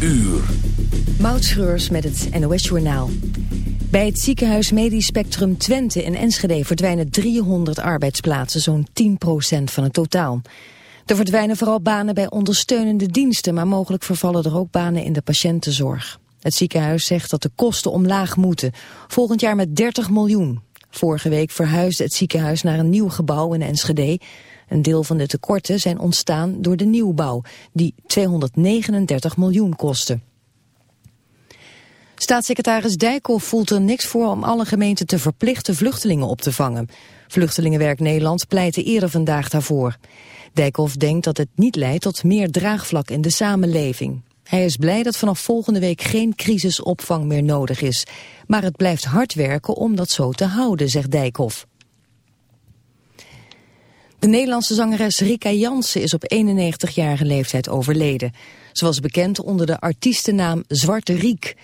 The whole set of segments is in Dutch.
uur. Moutschreurs met het NOS Journaal. Bij het ziekenhuis Medisch Spectrum Twente in Enschede verdwijnen 300 arbeidsplaatsen, zo'n 10% van het totaal. Er verdwijnen vooral banen bij ondersteunende diensten, maar mogelijk vervallen er ook banen in de patiëntenzorg. Het ziekenhuis zegt dat de kosten omlaag moeten, volgend jaar met 30 miljoen. Vorige week verhuisde het ziekenhuis naar een nieuw gebouw in Enschede. Een deel van de tekorten zijn ontstaan door de nieuwbouw, die 239 miljoen kostte. Staatssecretaris Dijkhoff voelt er niks voor om alle gemeenten te verplichten vluchtelingen op te vangen. Vluchtelingenwerk Nederland pleitte eerder vandaag daarvoor. Dijkhoff denkt dat het niet leidt tot meer draagvlak in de samenleving. Hij is blij dat vanaf volgende week geen crisisopvang meer nodig is. Maar het blijft hard werken om dat zo te houden, zegt Dijkhoff. De Nederlandse zangeres Rika Jansen is op 91-jarige leeftijd overleden. Ze was bekend onder de artiestennaam Zwarte Riek.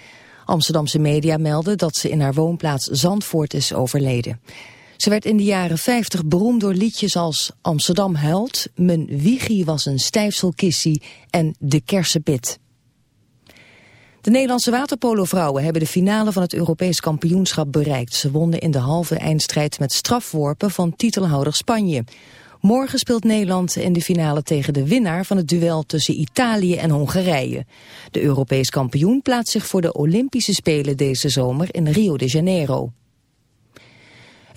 Amsterdamse media melden dat ze in haar woonplaats Zandvoort is overleden. Ze werd in de jaren 50 beroemd door liedjes als Amsterdam huilt, Mijn wiegie was een stijfselkissie en De kersenpit. De Nederlandse waterpolovrouwen hebben de finale van het Europees kampioenschap bereikt. Ze wonnen in de halve eindstrijd met strafworpen van titelhouder Spanje. Morgen speelt Nederland in de finale tegen de winnaar van het duel tussen Italië en Hongarije. De Europees kampioen plaatst zich voor de Olympische Spelen deze zomer in Rio de Janeiro.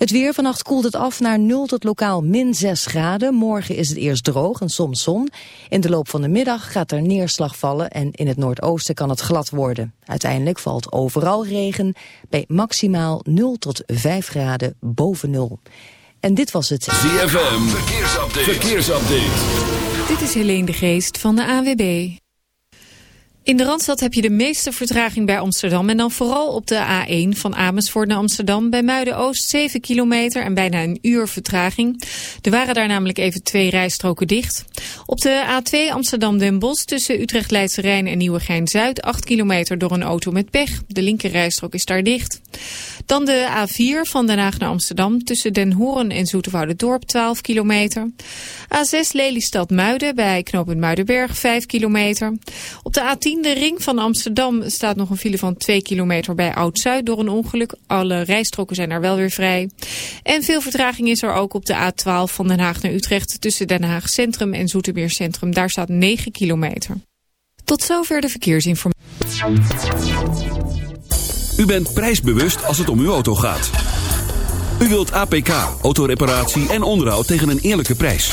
Het weer, vannacht koelt het af naar 0 tot lokaal min 6 graden. Morgen is het eerst droog en soms zon. In de loop van de middag gaat er neerslag vallen en in het noordoosten kan het glad worden. Uiteindelijk valt overal regen bij maximaal 0 tot 5 graden boven 0. En dit was het ZFM, verkeersupdate. verkeersupdate. Dit is Helene de Geest van de AWB. In de Randstad heb je de meeste vertraging bij Amsterdam. En dan vooral op de A1 van Amersfoort naar Amsterdam. Bij Muiden-Oost 7 kilometer en bijna een uur vertraging. Er waren daar namelijk even twee rijstroken dicht. Op de A2 Amsterdam-Den Bosch tussen Utrecht-Leidse Rijn en Nieuwegein-Zuid. 8 kilometer door een auto met pech. De linker rijstrook is daar dicht. Dan de A4 van Den Haag naar Amsterdam tussen Den Hoorn en Dorp 12 kilometer. A6 Lelystad-Muiden bij knooppunt Muidenberg 5 kilometer. Op de A10 de ring van Amsterdam staat nog een file van 2 kilometer bij Oud-Zuid door een ongeluk. Alle rijstroken zijn er wel weer vrij. En veel vertraging is er ook op de A12 van Den Haag naar Utrecht tussen Den Haag Centrum en Zoetermeer Centrum. Daar staat 9 kilometer. Tot zover de verkeersinformatie. U bent prijsbewust als het om uw auto gaat. U wilt APK, autoreparatie en onderhoud tegen een eerlijke prijs.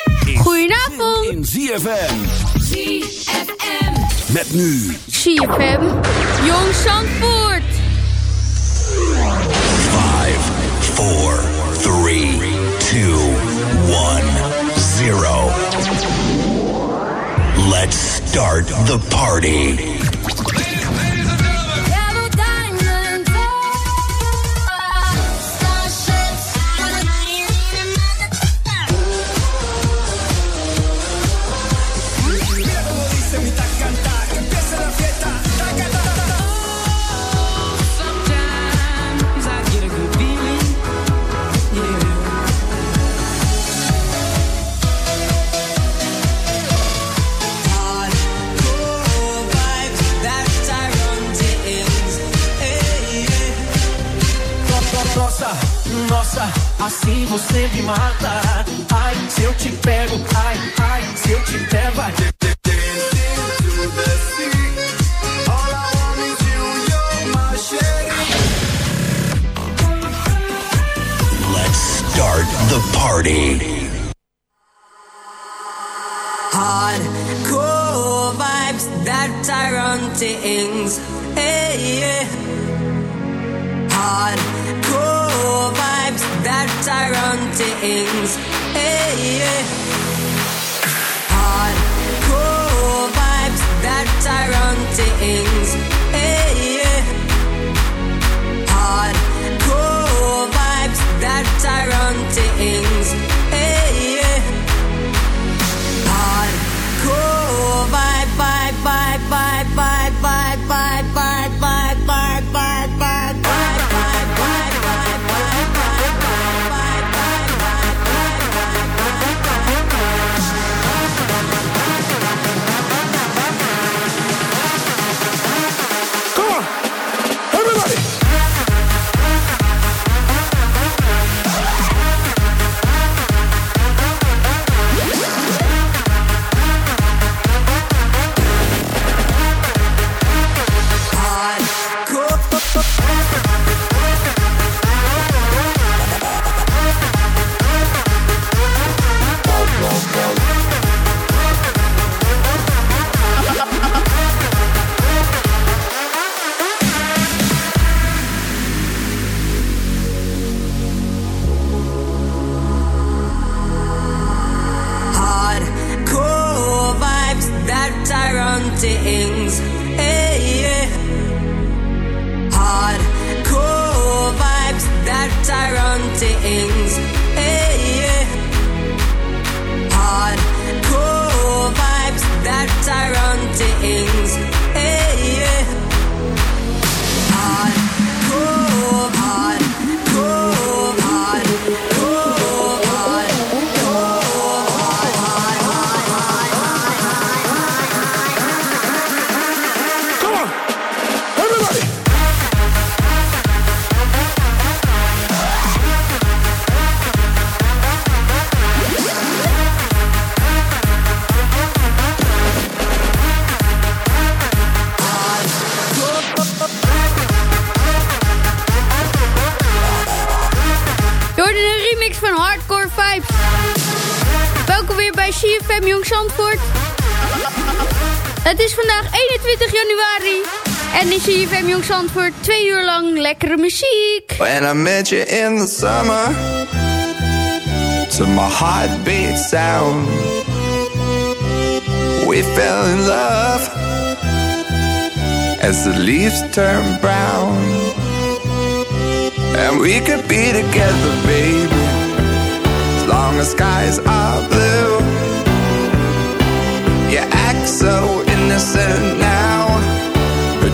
Goedenavond. In ZFM. ZFM. Met nu. ZFM. Jong Zandvoort. 5, 4, 3, 2, 1, 0. Let's start the party. Assim você me mata. Ai, se eu te pego, ai, ai, se eu te pego, vai. Let's start the party. Hardcore vibes that Tyrone things. Things. Hey, yeah. Hardcore vibes that Tyrone things. Hey, yeah. Hardcore vibes that Tyrone things. CFM Jong Zandvoort twee uur lang lekkere muziek. When I met you in the summer To my heartbeat sound We fell in love As the leaves turn brown. And we could be together, baby As long as skies are blue. You act so innocent now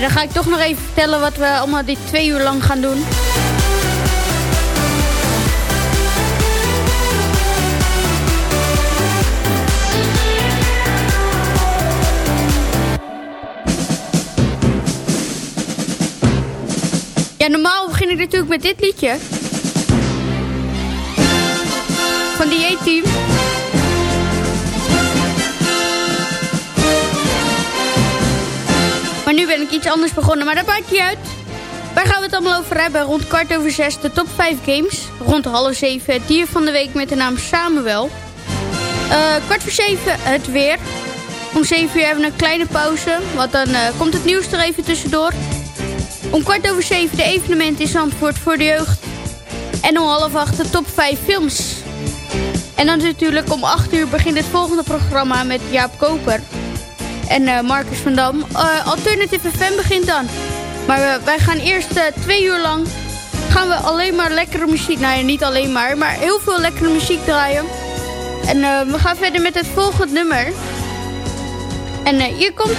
Dan ga ik toch nog even vertellen wat we allemaal dit twee uur lang gaan doen. Ja, normaal begin ik natuurlijk met dit liedje. Van die A-team. Nu ben ik iets anders begonnen, maar dat maakt niet uit. Waar gaan we het allemaal over hebben? Rond kwart over zes de top 5 games. Rond half zeven het dier van de week met de naam Samuel. Eh kwart voor zeven het weer. Om zeven uur hebben we een kleine pauze, want dan eh, komt het nieuws er even tussendoor. Om kwart over zeven de evenement in Zandvoort voor de jeugd. En om half acht de top 5 films. En dan natuurlijk om acht uur begint het volgende programma met Jaap Koper en eh, Marcus van Dam. Eh, Alternative FM begint dan. Maar eh, wij gaan eerst twee uur lang... gaan we alleen maar lekkere muziek... Nou ja, niet alleen maar, maar heel veel lekkere muziek draaien. En we gaan verder met het volgende nummer. En hier komt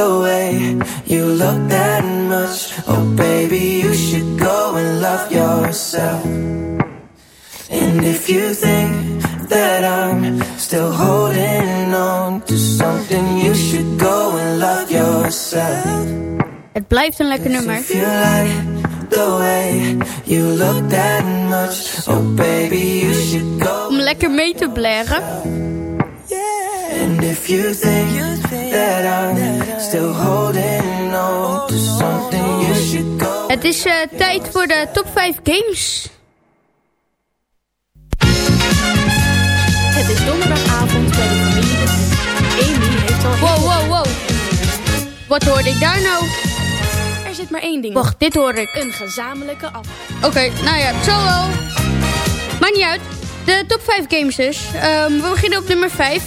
the way you look that much Oh baby, you should go and love yourself And if you think that I'm still holding on to something You should go and love yourself Het blijft een lekker nummer. If you like the way you look that much Oh baby, you should go Om lekker mee te blaren. And if you think that I'm still holding on to something, you should go. Het is eh, tijd voor de top 5 games. Het is donderdagavond bij de familie Amy heeft al... Wow, wow, wow. Wat hoorde ik daar nou? Er zit maar één ding. Wacht, dit hoor ik. Een gezamenlijke af. Oké, nou ja, zo wel. Maakt niet uit. De top 5 games dus. Ehm, we beginnen op nummer 5.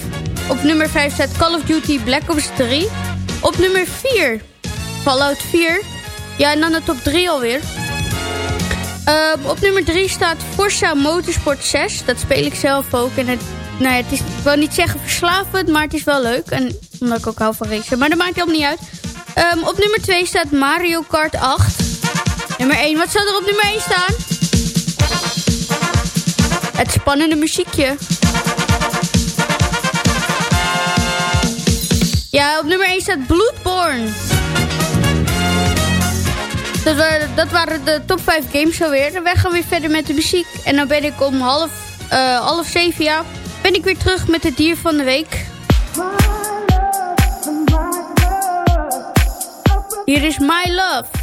Op nummer 5 staat Call of Duty Black Ops 3. Op nummer 4 Fallout 4. Ja, en dan de top 3 alweer. Ehm, op nummer 3 staat Forza Motorsport 6. Dat speel ik zelf ook. En het, nou ja, het is, ik wil niet zeggen verslavend, maar het is wel leuk. En, omdat ik ook hou van racen. Maar dat maakt helemaal niet uit. Ehm, op nummer 2 staat Mario Kart 8. Nummer 1, wat zou er op nummer 1 staan? Het spannende muziekje. Ja, op nummer 1 staat Bloodborne. Dat waren, dat waren de top 5 games alweer. Wij gaan weer verder met de muziek. En dan ben ik om half, uh, half zeven jaar... ben ik weer terug met het dier van de week. Hier is My Love.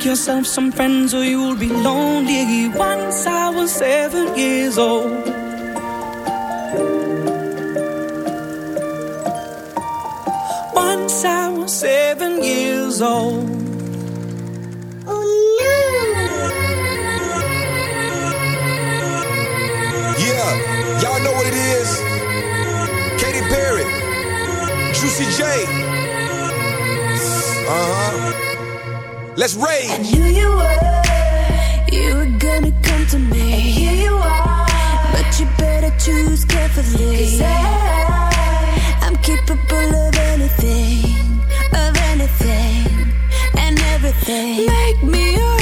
Make yourself some friends or you'll be lonely. Once I was seven years old. Once I was seven years old. Yeah, y'all know what it is. Katy Perry, Juicy J. Uh huh. Let's rage. I knew you were, you were gonna come to me. And here you are, but you better choose carefully. 'Cause I, I'm capable of anything, of anything, and everything. Make me your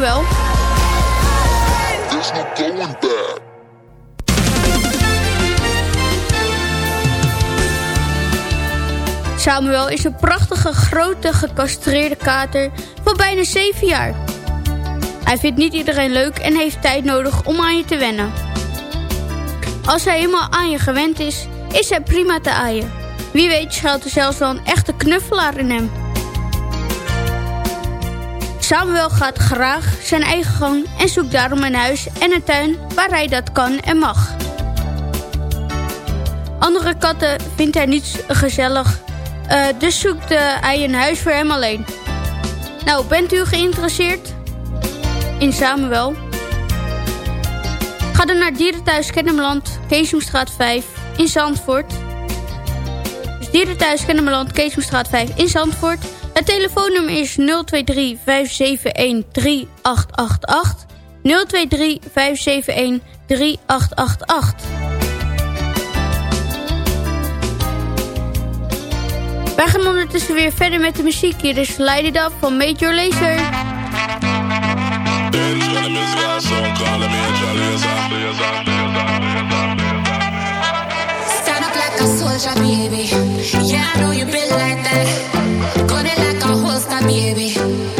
There's no going back. Samuel is een prachtige, grote, gecastreerde kater van bijna 7 jaar. Hij vindt niet iedereen leuk en heeft tijd nodig om aan je te wennen. Als hij helemaal aan je gewend is, is hij prima te aaien. Wie weet schuilt er zelfs wel een echte knuffelaar in hem. Samuel gaat graag zijn eigen gang en zoekt daarom een huis en een tuin waar hij dat kan en mag. Andere katten vindt hij niet gezellig, eh, dus zoekt eh, hij een huis voor hem alleen. Nou, bent u geïnteresseerd in Samuel? Ga dan naar Dierenthuis Kennemerland, Keesomstraat 5 in Zandvoort. Dus Dierenthuis Kennemerland, Keesomstraat 5 in Zandvoort. Het telefoonnummer is 023 571 3888. 023 571 3888. Wij gaan ondertussen weer verder met de muziek. Hier is Light It Up van Major Lazer. Stand up like a soldier, baby. Yeah, I know you been like that. Gun baby.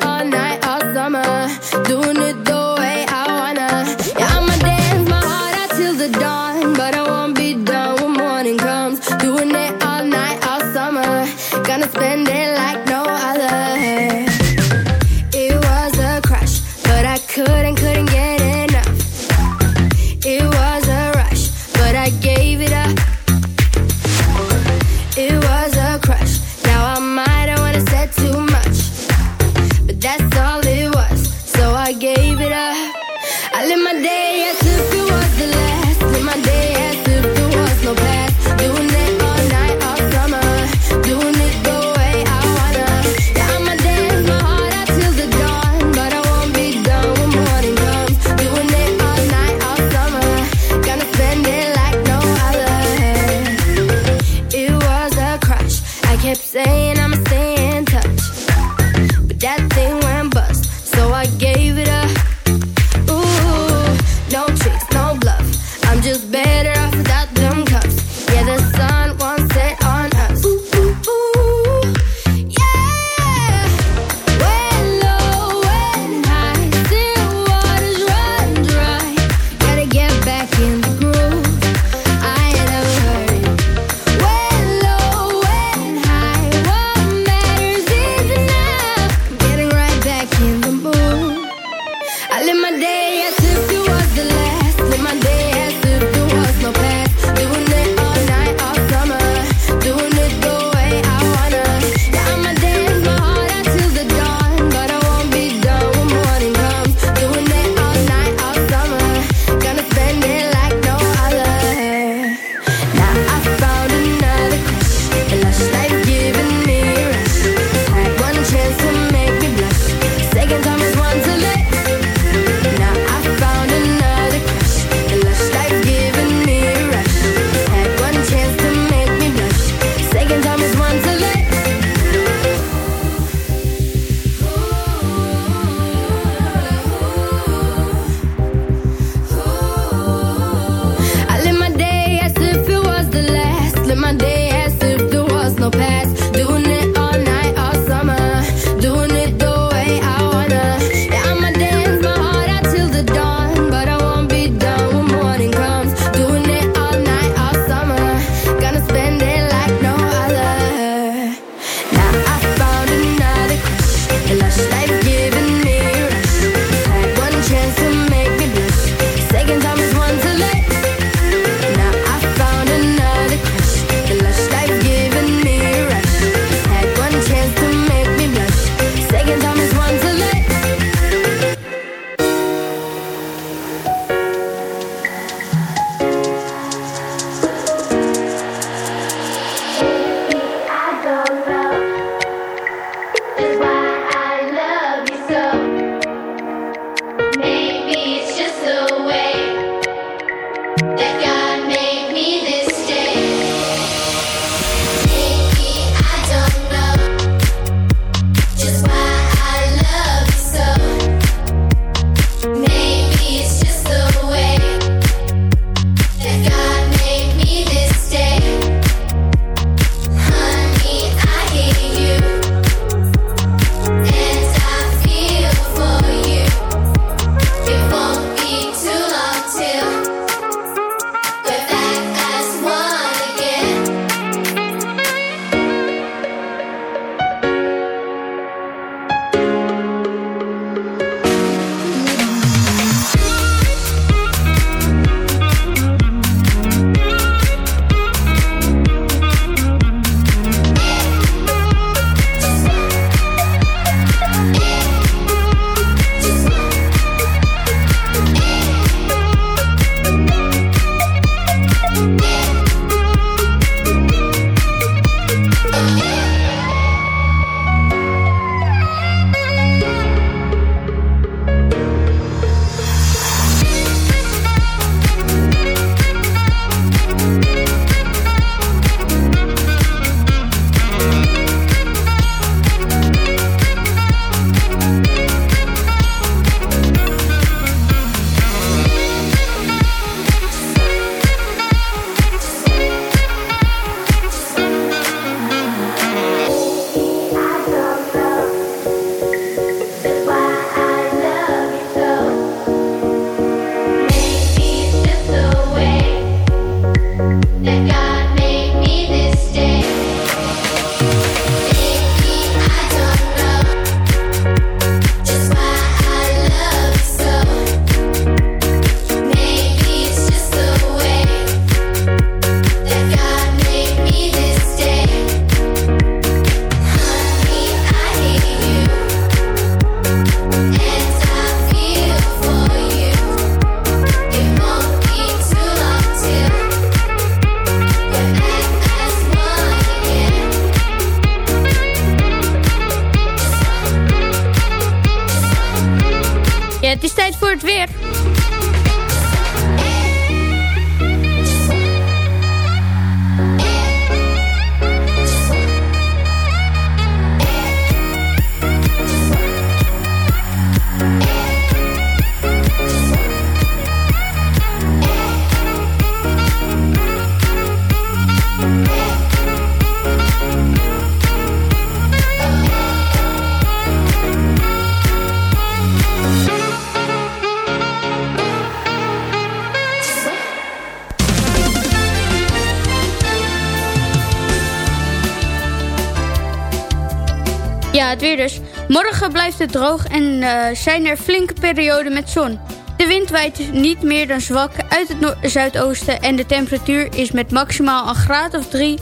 Morgen blijft het droog en eh, zijn er flinke perioden met zon. De wind waait niet meer dan zwak uit het zuidoosten... en de temperatuur is met maximaal een graad of drie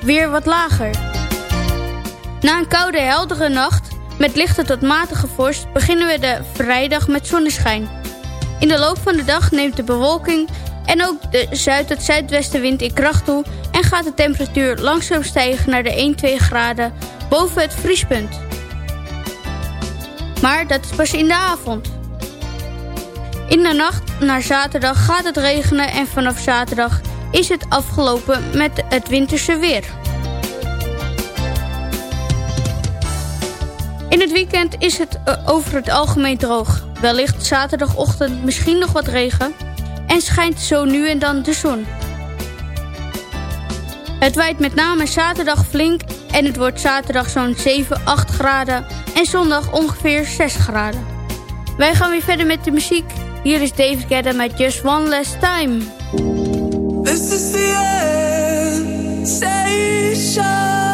weer wat lager. Na een koude, heldere nacht met lichte tot matige vorst... beginnen we de vrijdag met zonneschijn. In de loop van de dag neemt de bewolking en ook de zuid- tot zuidwestenwind in kracht toe... en gaat de temperatuur langzaam stijgen naar de 1-2 graden boven het vriespunt. Maar dat is pas in de avond. In de nacht naar zaterdag gaat het regenen en vanaf zaterdag is het afgelopen met het winterse weer. In het weekend is het eh, over het algemeen droog. Wellicht zaterdagochtend misschien nog wat regen en schijnt zo nu en dan de zon. Het waait met name zaterdag flink en het wordt zaterdag zo'n 7, 8 graden en zondag ongeveer 6 graden. Wij gaan weer verder met de muziek. Hier is David Guetta met Just One Last Time. This is the end station,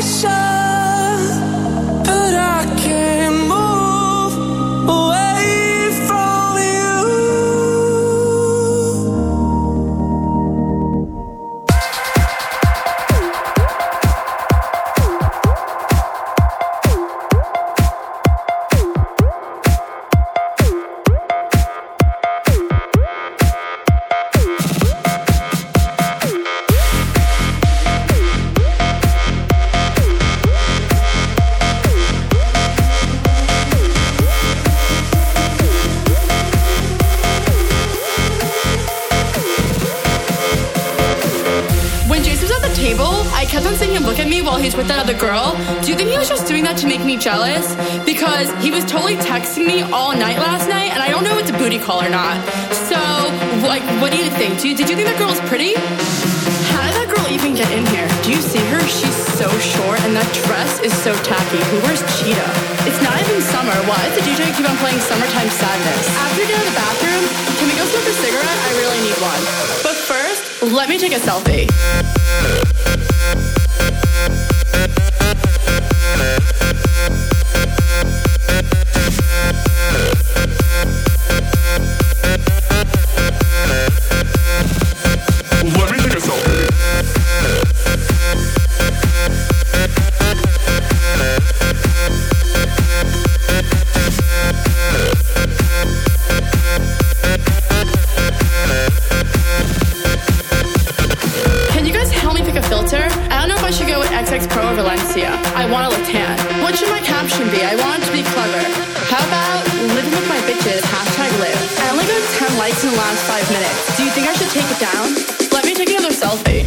Show. Likes in the last five minutes. Do you think I should take it down? Let me take another selfie.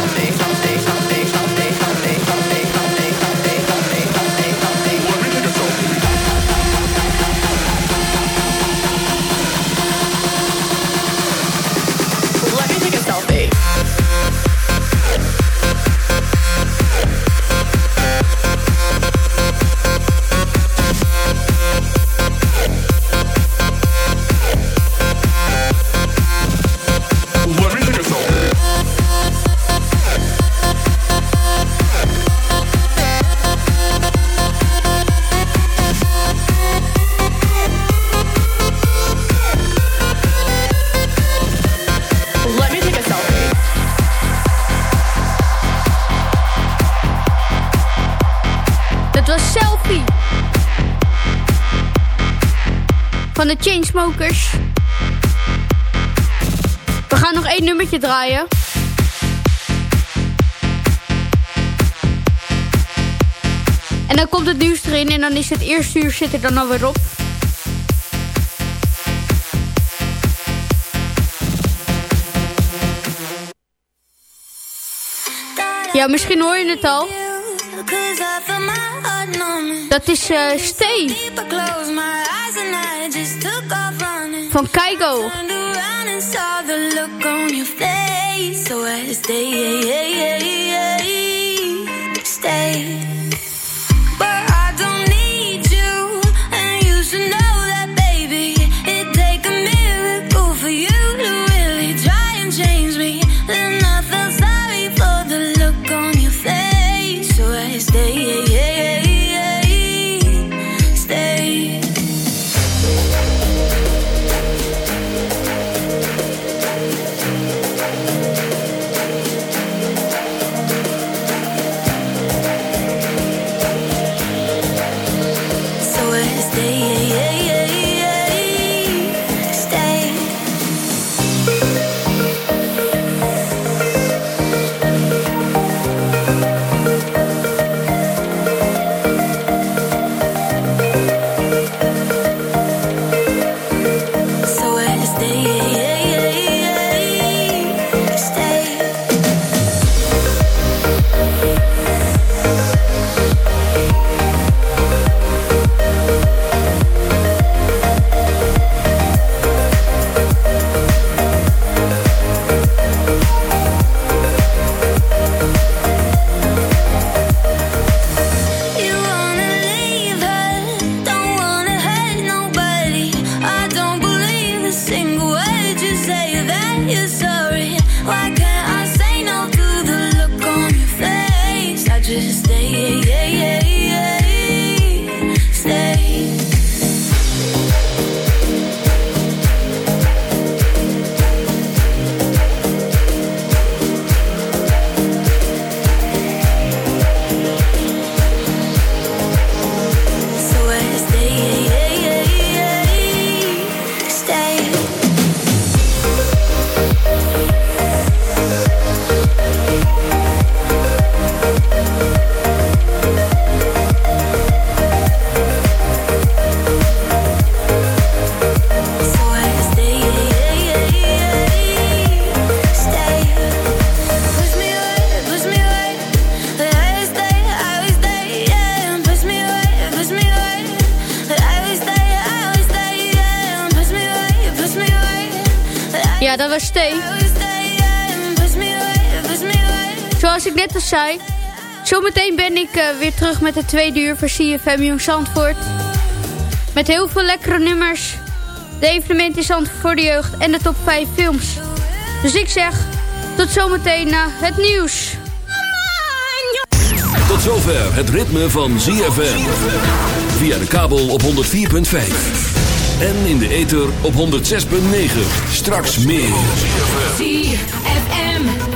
Was Selfie. Van de Chainsmokers. We gaan nog één nummertje draaien. En dan komt het nieuws erin en dan is het eerste uur zit er dan alweer op. Ja, misschien hoor je het al. Dat is eh Stay. Van Keigo. Zometeen ben ik eh, weer terug met de tweede uur van CFM Jong Zandvoort. Met heel veel lekkere nummers, de evenementen in Zandvoort voor de jeugd en de top 5 films. Dus ik zeg, tot zometeen na het nieuws. Tot zover het ritme van ZFM. Via de kabel op 104.5. En in de ether op 106.9. Straks meer.